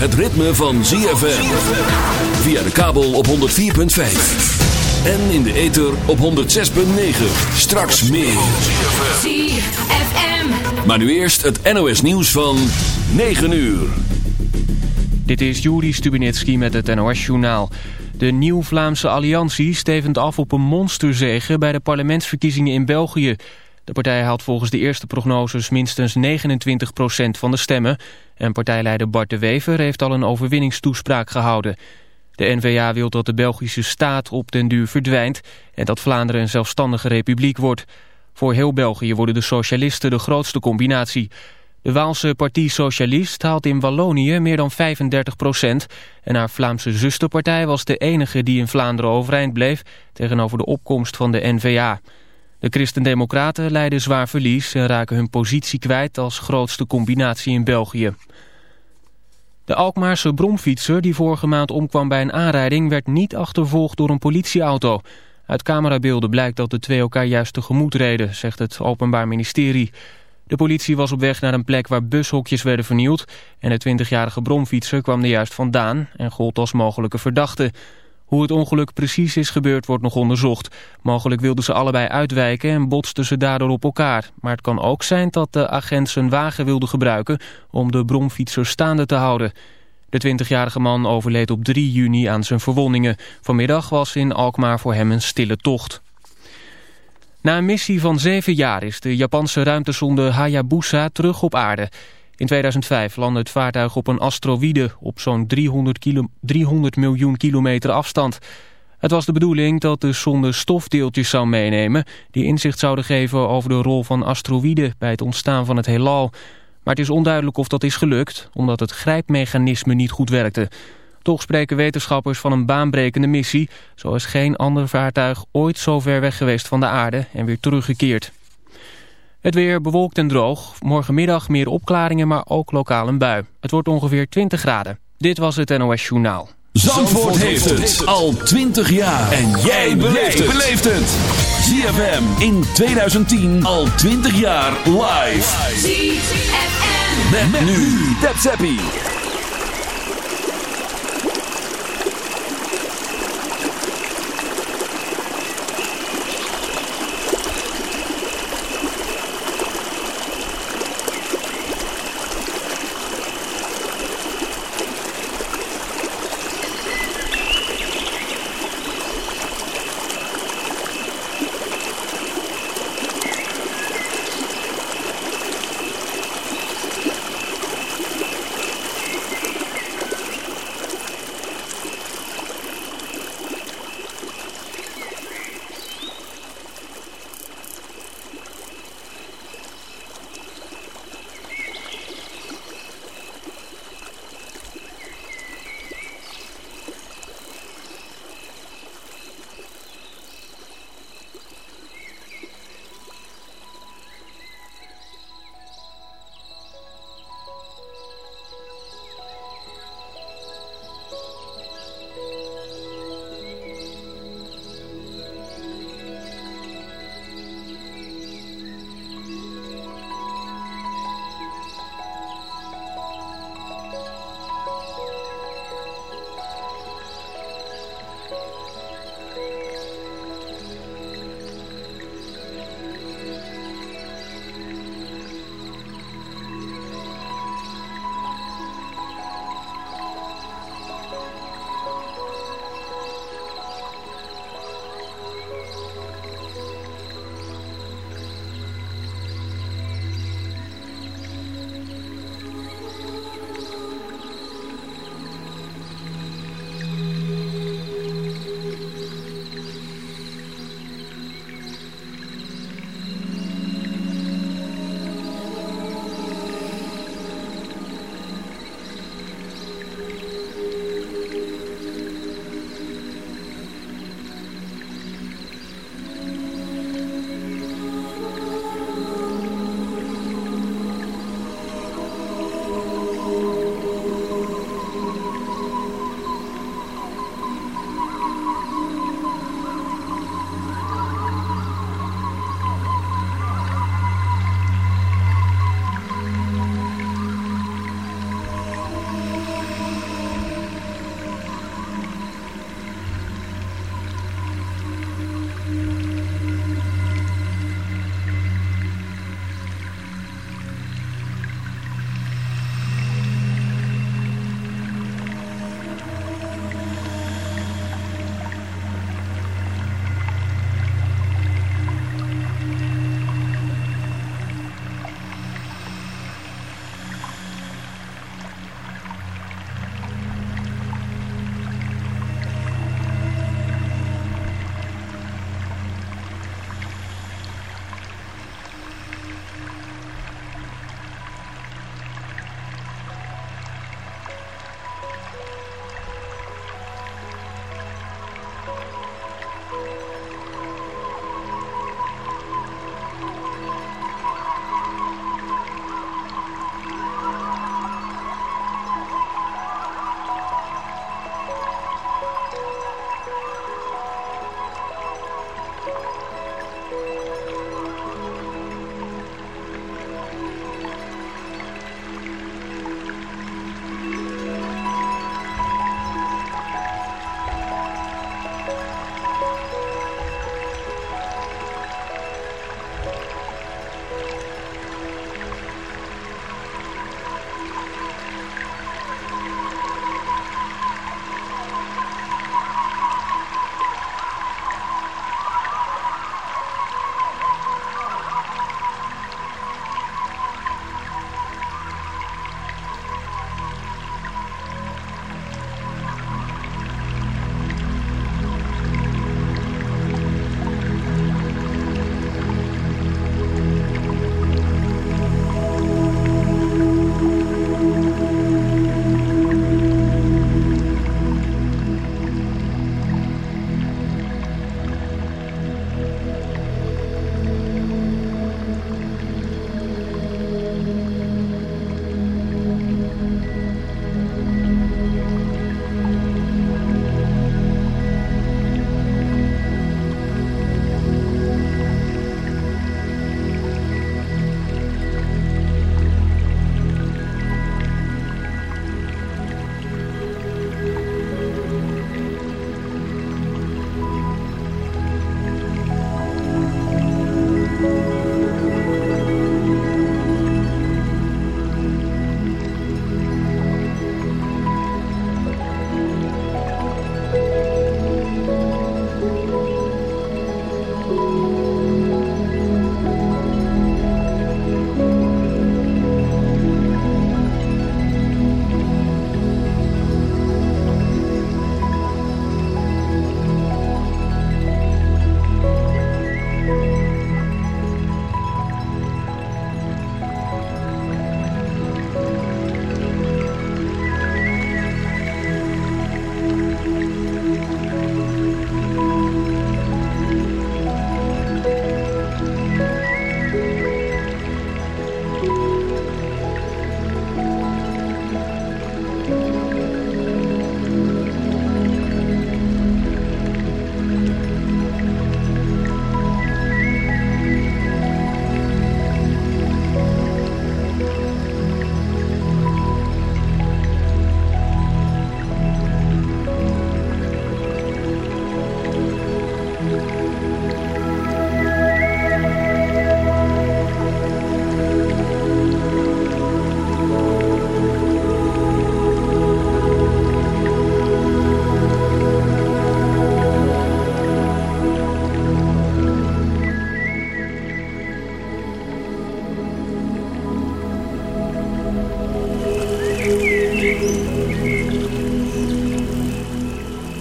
het ritme van ZFM. Via de kabel op 104.5. En in de ether op 106.9. Straks meer. ZFM. Maar nu eerst het NOS nieuws van 9 uur. Dit is Juri Stubinitski met het NOS-journaal. De Nieuw-Vlaamse Alliantie stevend af op een monsterzege bij de parlementsverkiezingen in België. De partij haalt volgens de eerste prognoses minstens 29% van de stemmen. En partijleider Bart de Wever heeft al een overwinningstoespraak gehouden. De N-VA wil dat de Belgische staat op den duur verdwijnt... en dat Vlaanderen een zelfstandige republiek wordt. Voor heel België worden de socialisten de grootste combinatie... De Waalse Partie Socialist haalt in Wallonië meer dan 35 procent. En haar Vlaamse zusterpartij was de enige die in Vlaanderen overeind bleef... tegenover de opkomst van de N-VA. De Christen-Democraten leiden zwaar verlies en raken hun positie kwijt... als grootste combinatie in België. De Alkmaarse bromfietser die vorige maand omkwam bij een aanrijding... werd niet achtervolgd door een politieauto. Uit camerabeelden blijkt dat de twee elkaar juist tegemoet reden... zegt het Openbaar Ministerie... De politie was op weg naar een plek waar bushokjes werden vernield... en de 20-jarige bromfietser kwam er juist vandaan en gold als mogelijke verdachte. Hoe het ongeluk precies is gebeurd wordt nog onderzocht. Mogelijk wilden ze allebei uitwijken en botsten ze daardoor op elkaar. Maar het kan ook zijn dat de agent zijn wagen wilde gebruiken... om de bromfietser staande te houden. De 20-jarige man overleed op 3 juni aan zijn verwondingen. Vanmiddag was in Alkmaar voor hem een stille tocht. Na een missie van zeven jaar is de Japanse ruimtesonde Hayabusa terug op aarde. In 2005 landde het vaartuig op een asteroïde op zo'n 300, 300 miljoen kilometer afstand. Het was de bedoeling dat de sonde stofdeeltjes zou meenemen... die inzicht zouden geven over de rol van asteroïden bij het ontstaan van het heelal. Maar het is onduidelijk of dat is gelukt, omdat het grijpmechanisme niet goed werkte... Toch spreken wetenschappers van een baanbrekende missie. Zo is geen ander vaartuig ooit zo ver weg geweest van de aarde en weer teruggekeerd. Het weer bewolkt en droog. Morgenmiddag meer opklaringen, maar ook lokaal een bui. Het wordt ongeveer 20 graden. Dit was het NOS Journaal. Zandvoort, heeft het al 20 jaar. En jij beleeft het. ZFM in 2010 al 20 jaar live. ZFM. Met, nu. Tap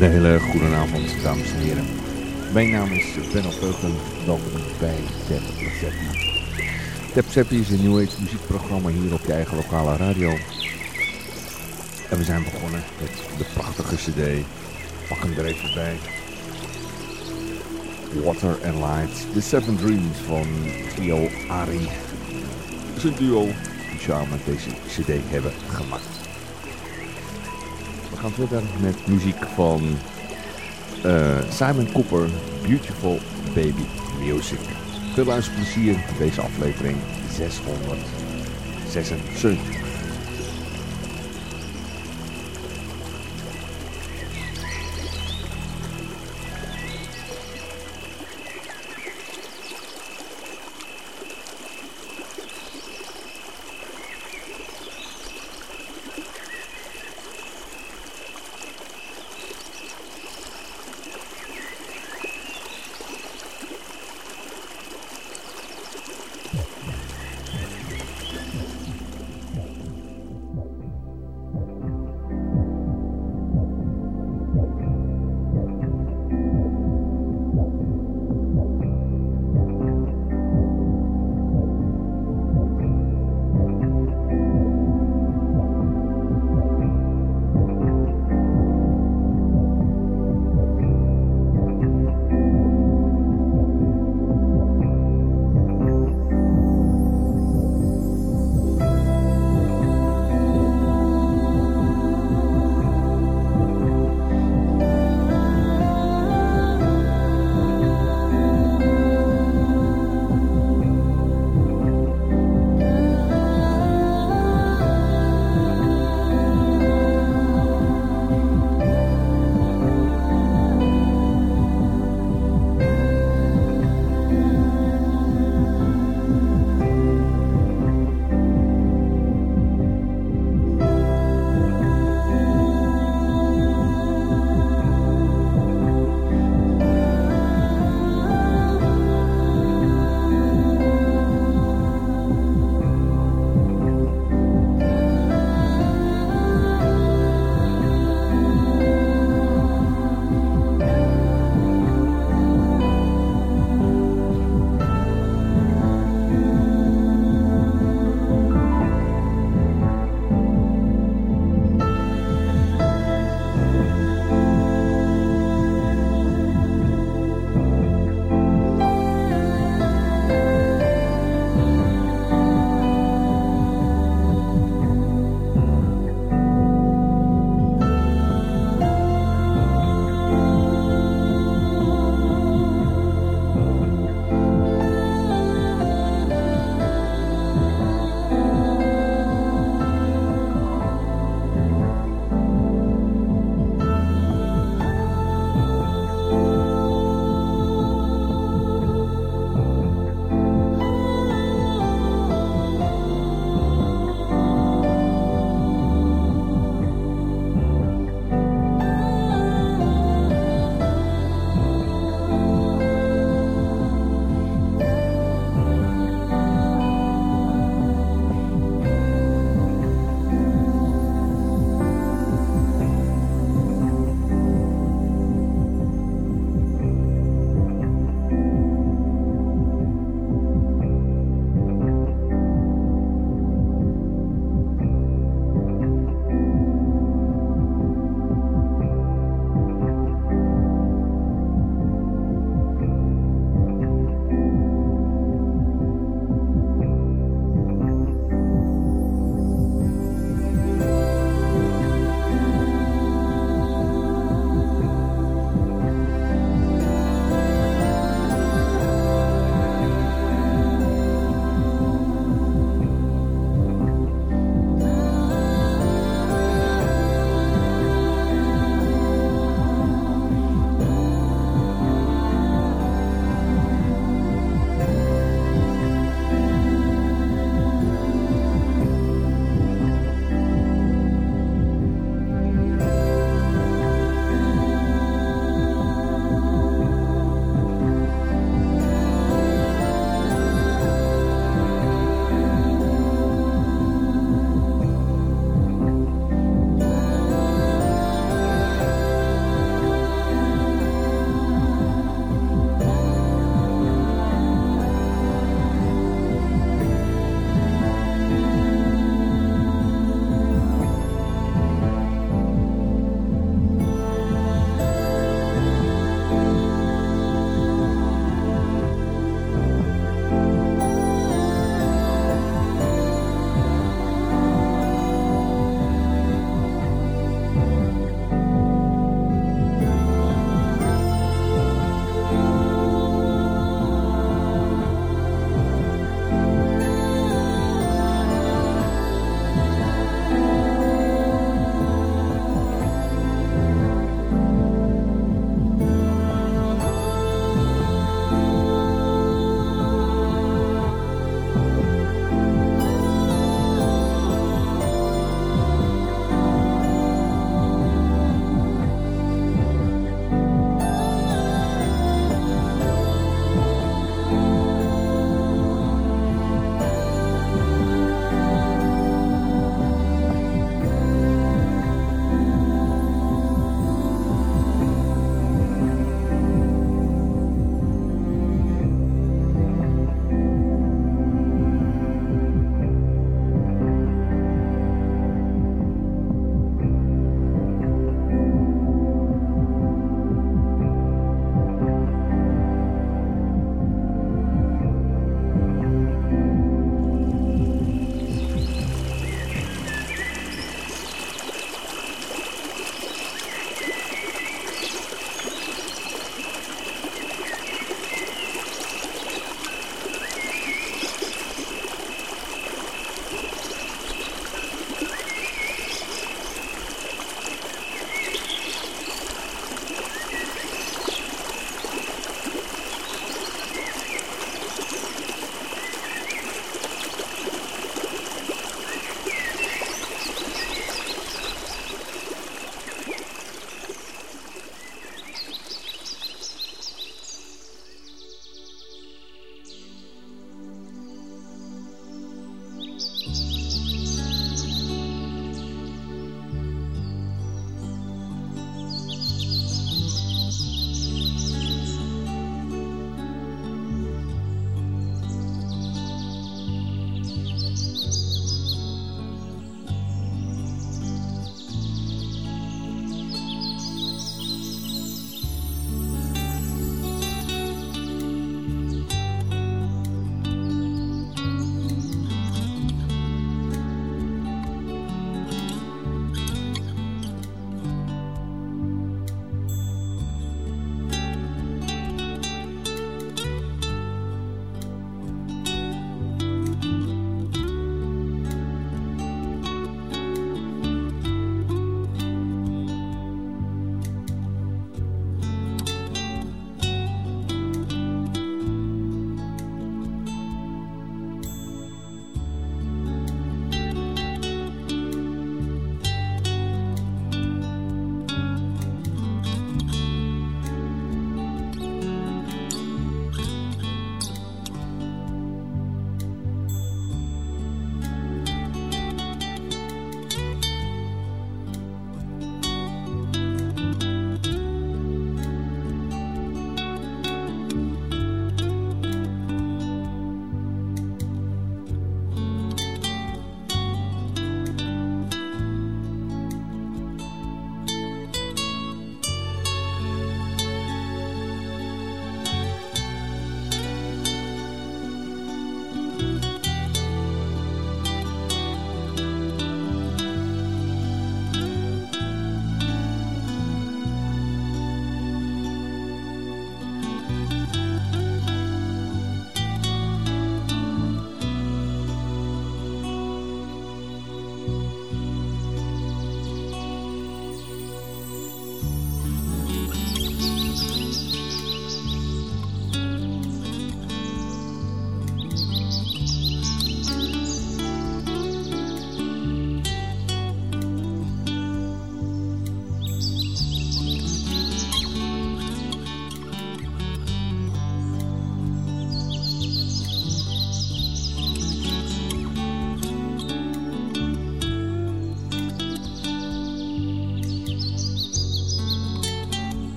Een hele goede avond, dames en heren. Mijn naam is Benno Veugen. Welkom bij Tep Seppi. Tep Seppi is een nieuw muziekprogramma hier op je eigen lokale radio. En we zijn begonnen met de prachtige cd. Pak hem er even bij. Water and Light. The Seven Dreams van trio Ari. Dat is een duo die samen deze cd hebben gemaakt. Gaan verder met muziek van uh, Simon Cooper, Beautiful Baby Music. Veel luisterplezier deze aflevering 676.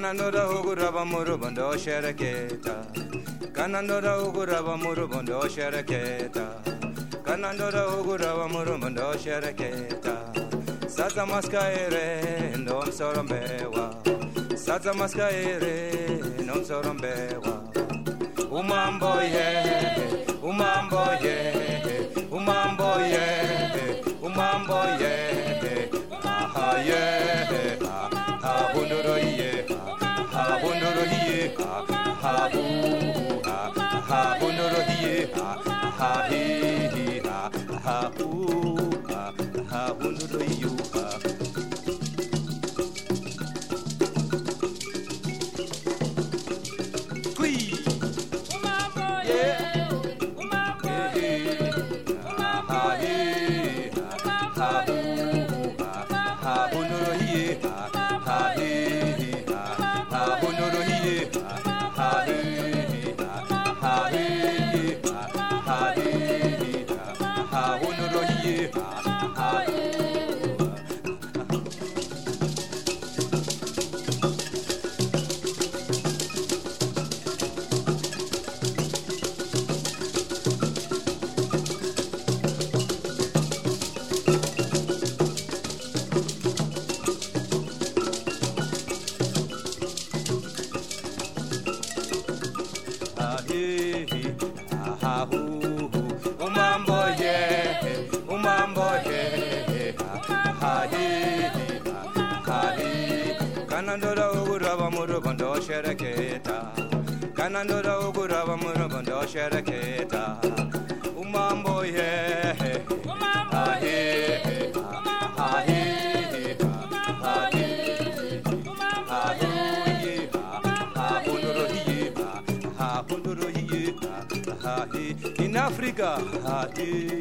kanandoda uguraba murubondo shereketa. Kanandoda uguraba murubondo shereketa. Kanandoda uguraba murubondo shereketa. Saza maskaere ndomsorombewa saza maskaere ndomsorombewa umamboye umamboye umamboye umamboye. Ahaye ahundoroye ha bonoro hiye ha. Ha bo ha ha bonoro hiye ha ha he ha. Ha bo ha ha bonoro hiye ha. you.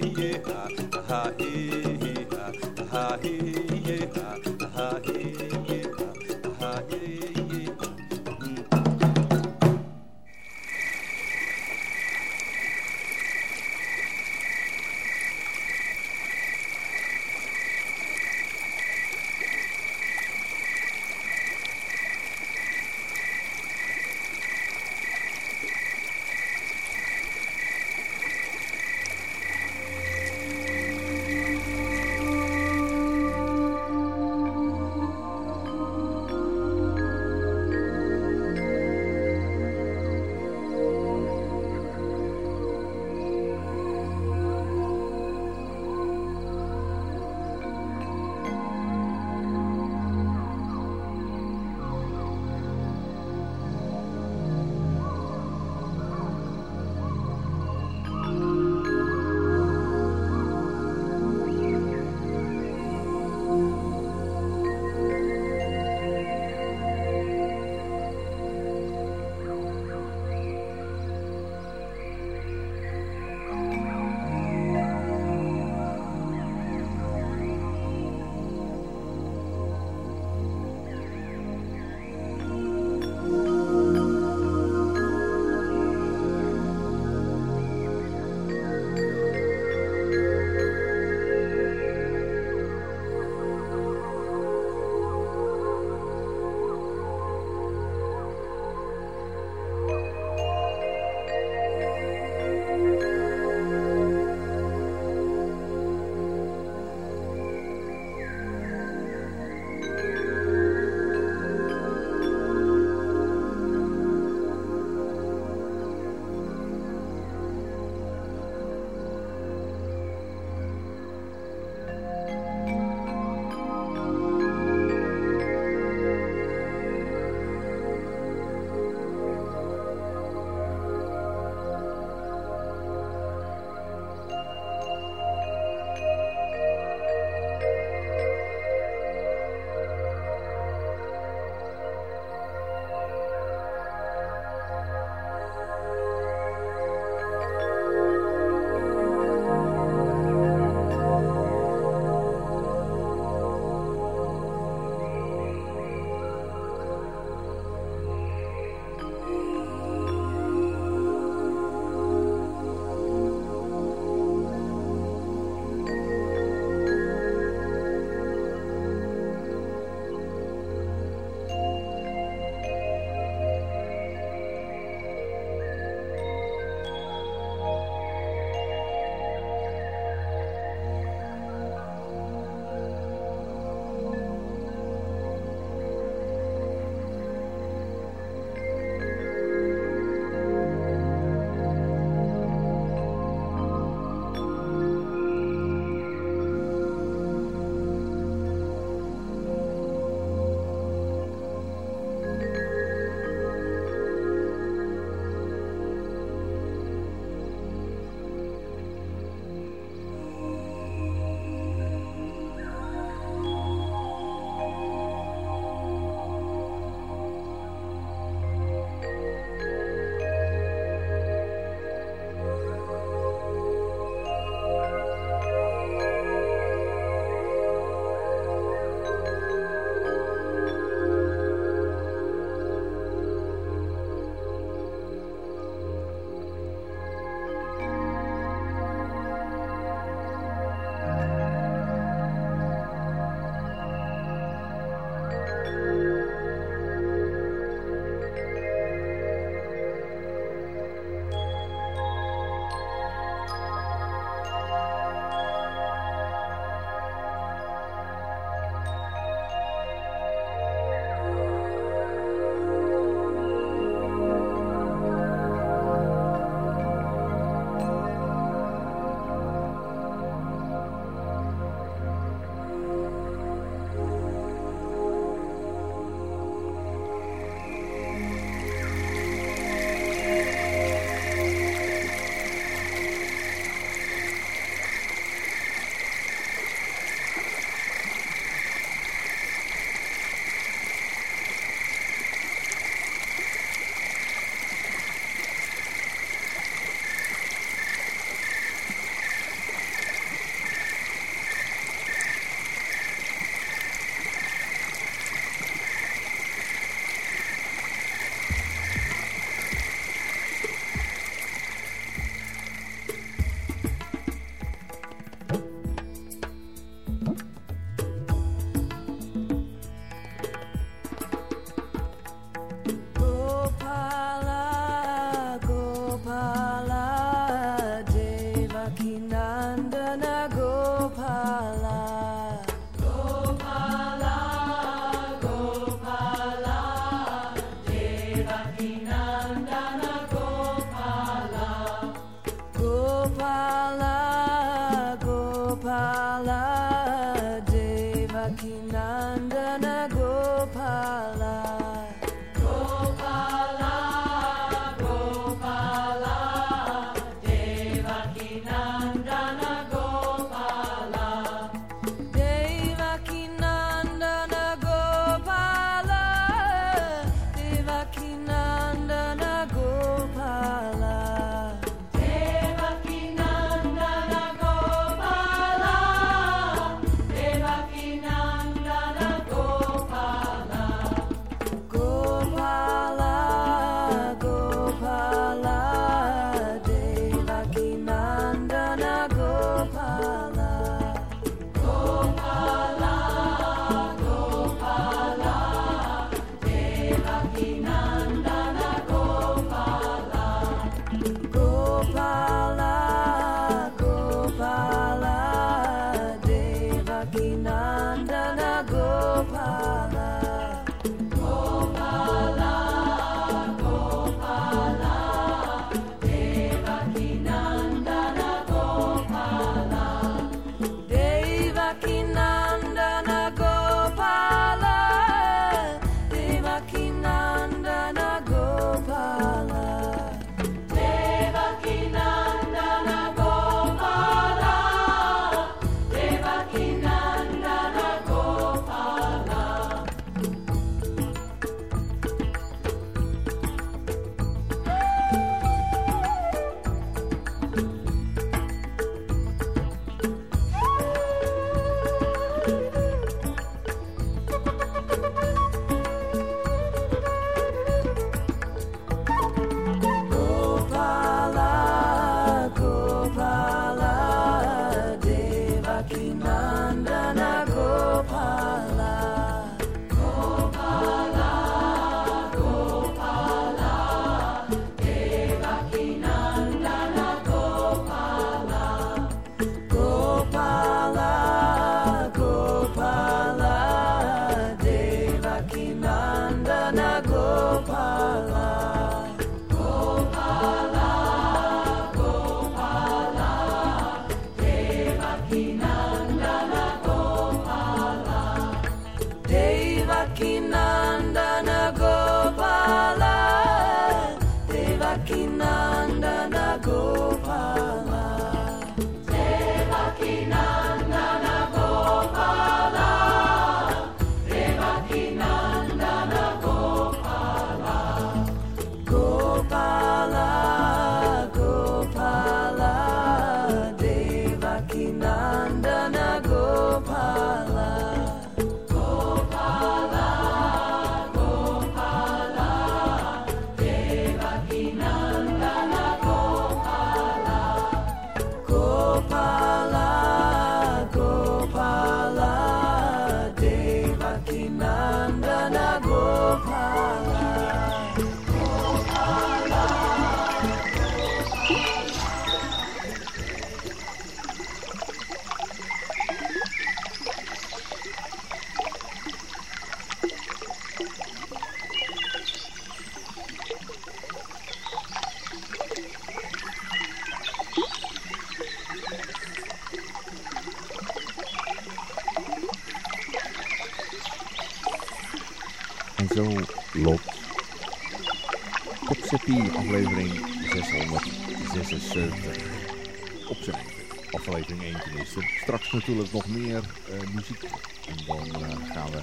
676 op zijn. Aflevering 1 tenminste. Straks natuurlijk nog meer eh, muziek. En dan eh, gaan we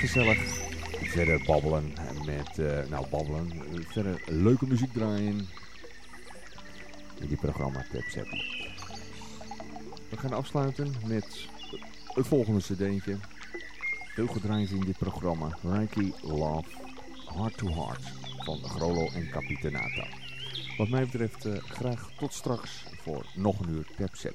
gezellig verder babbelen. En met, eh, nou babbelen, verder leuke muziek draaien. In die programma Tapseppi. We gaan afsluiten met het volgende cd'tje. Veel gedraaid in dit programma. Reiki Love Heart to Heart van Grolo en Capitanata. Wat mij betreft eh, graag tot straks voor nog een uur Tap.